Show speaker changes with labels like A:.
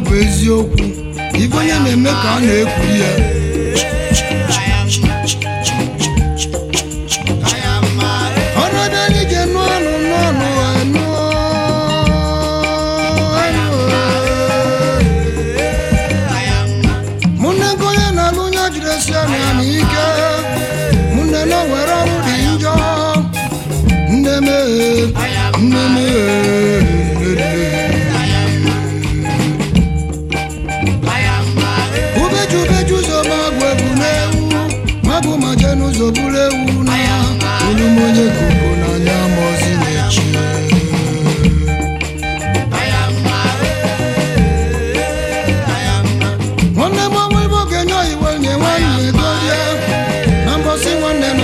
A: ọ bụ eziokwu ibe onye na-eme ka a na-ekwu ya ọnọdụ anyị ga-enụ ụzọ buru ewu na olume onye kubu n'anya ma ozi na-echi nwanne m ọnwa ibe okenye oyibo nye nwanne dorie na mbosi nwanne m